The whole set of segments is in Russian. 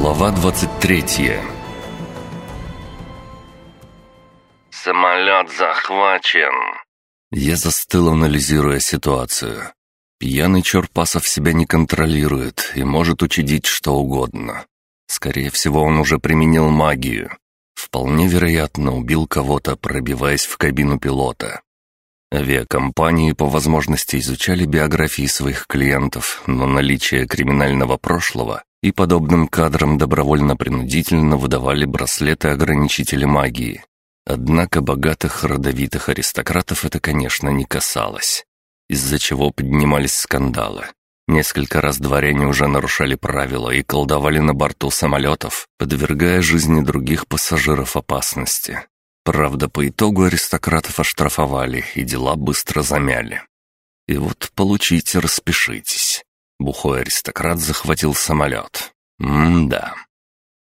Глава 23 «Самолет захвачен!» Я застыл, анализируя ситуацию. Пьяный Чорпасов себя не контролирует и может учудить что угодно. Скорее всего, он уже применил магию. Вполне вероятно, убил кого-то, пробиваясь в кабину пилота. Авиакомпании по возможности изучали биографии своих клиентов, но наличие криминального прошлого и подобным кадрам добровольно-принудительно выдавали браслеты-ограничители магии. Однако богатых родовитых аристократов это, конечно, не касалось, из-за чего поднимались скандалы. Несколько раз дворяне уже нарушали правила и колдовали на борту самолетов, подвергая жизни других пассажиров опасности. Правда, по итогу аристократов оштрафовали, и дела быстро замяли. И вот получите, распишитесь. Бухой аристократ захватил самолет. М-да.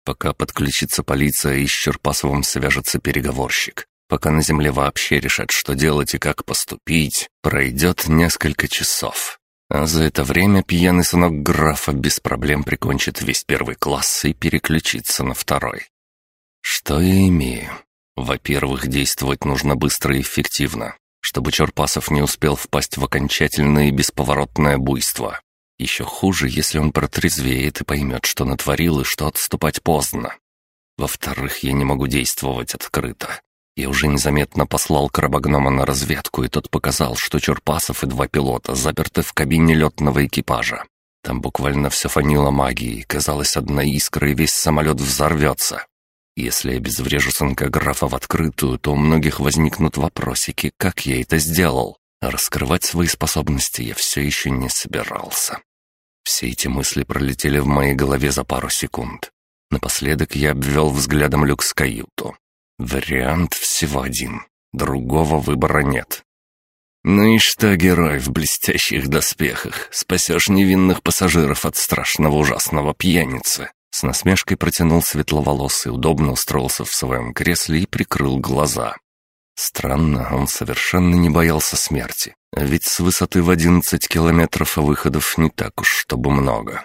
Пока подключится полиция и с Черпасовым свяжется переговорщик. Пока на земле вообще решат, что делать и как поступить, пройдет несколько часов. А за это время пьяный сынок графа без проблем прикончит весь первый класс и переключится на второй. Что я имею? Во-первых, действовать нужно быстро и эффективно, чтобы Черпасов не успел впасть в окончательное и бесповоротное буйство. Еще хуже, если он протрезвеет и поймет, что натворил и что отступать поздно. Во-вторых, я не могу действовать открыто. Я уже незаметно послал крабогнома на разведку, и тот показал, что Черпасов и два пилота заперты в кабине летного экипажа. Там буквально все фанило магией, казалось, одна искра, и весь самолет взорвется. Если я обезврежу сынка графа в открытую, то у многих возникнут вопросики, как я это сделал. Раскрывать свои способности я все еще не собирался. Все эти мысли пролетели в моей голове за пару секунд. Напоследок я обвел взглядом люкс каюту. Вариант всего один. Другого выбора нет. «Ну и что, герой в блестящих доспехах? Спасешь невинных пассажиров от страшного ужасного пьяницы?» С насмешкой протянул светловолосый, удобно устроился в своем кресле и прикрыл глаза. Странно, он совершенно не боялся смерти. Ведь с высоты в одиннадцать километров выходов не так уж, чтобы много.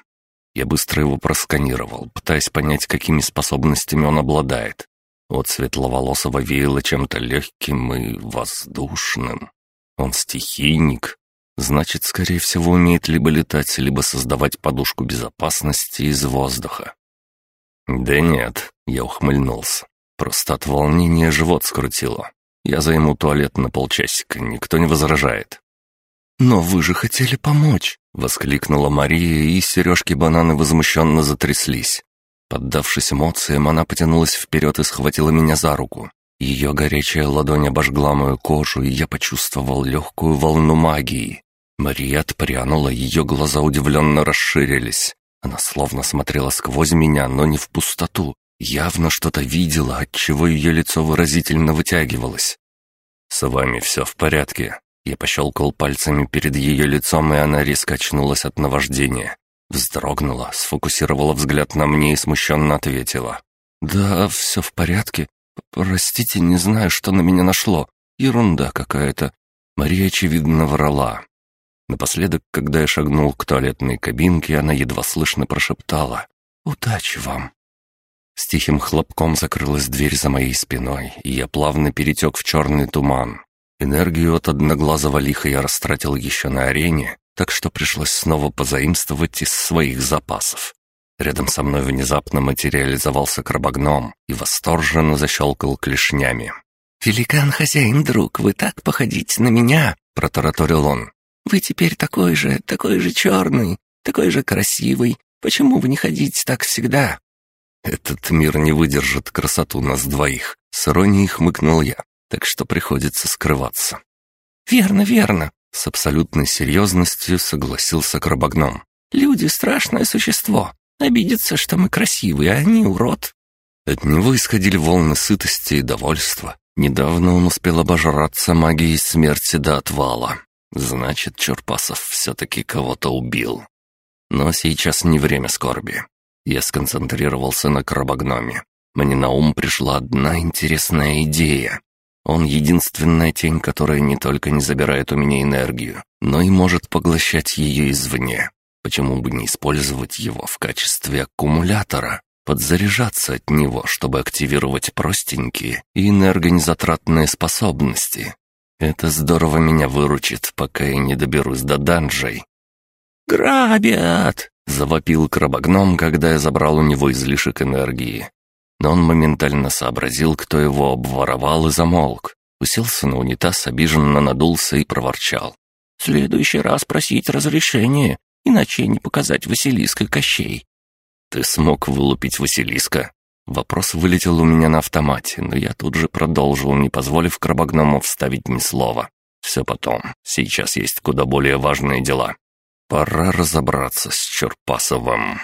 Я быстро его просканировал, пытаясь понять, какими способностями он обладает. От светловолосого веяло чем-то легким и воздушным. Он стихийник, Значит, скорее всего, умеет либо летать, либо создавать подушку безопасности из воздуха. «Да нет», — я ухмыльнулся. «Просто от волнения живот скрутило. Я займу туалет на полчасика, никто не возражает». «Но вы же хотели помочь!» — воскликнула Мария, и сережки-бананы возмущенно затряслись. Поддавшись эмоциям, она потянулась вперед и схватила меня за руку. Ее горячая ладонь обожгла мою кожу, и я почувствовал легкую волну магии. Мария отпрянула, ее глаза удивленно расширились. Она словно смотрела сквозь меня, но не в пустоту. Явно что-то видела, отчего ее лицо выразительно вытягивалось. «С вами все в порядке?» Я пощелкал пальцами перед ее лицом, и она резко очнулась от наваждения. Вздрогнула, сфокусировала взгляд на мне и смущенно ответила. «Да, все в порядке. Простите, не знаю, что на меня нашло. Ерунда какая-то». Мария, очевидно, врала. Напоследок, когда я шагнул к туалетной кабинке, она едва слышно прошептала «Удачи вам!». С тихим хлопком закрылась дверь за моей спиной, и я плавно перетек в черный туман. Энергию от одноглазого лиха я растратил еще на арене, так что пришлось снова позаимствовать из своих запасов. Рядом со мной внезапно материализовался крабогном и восторженно защелкал клешнями. «Великан-хозяин, друг, вы так походите на меня!» — протараторил он. Вы теперь такой же, такой же черный, такой же красивый. Почему вы не ходите так всегда?» «Этот мир не выдержит красоту нас двоих», — с иронией хмыкнул я, так что приходится скрываться. «Верно, верно», — с абсолютной серьезностью согласился Крабогном. «Люди — страшное существо. Обидятся, что мы красивые, а они урод». От него исходили волны сытости и довольства. Недавно он успел обожраться магией смерти до отвала. Значит, Чурпасов все-таки кого-то убил. Но сейчас не время скорби. Я сконцентрировался на крабогноме. Мне на ум пришла одна интересная идея. Он единственная тень, которая не только не забирает у меня энергию, но и может поглощать ее извне. Почему бы не использовать его в качестве аккумулятора? подзаряжаться от него, чтобы активировать простенькие и энергонезатратные способности. Это здорово меня выручит, пока я не доберусь до данжей. «Грабят!» — завопил крабогном, когда я забрал у него излишек энергии. Но он моментально сообразил, кто его обворовал и замолк. Уселся на унитаз, обиженно надулся и проворчал. «В следующий раз просить разрешение, иначе не показать Василиска Кощей». «Ты смог вылупить Василиска?» Вопрос вылетел у меня на автомате, но я тут же продолжил, не позволив крабогному вставить ни слова. «Все потом. Сейчас есть куда более важные дела. Пора разобраться с Черпасовым».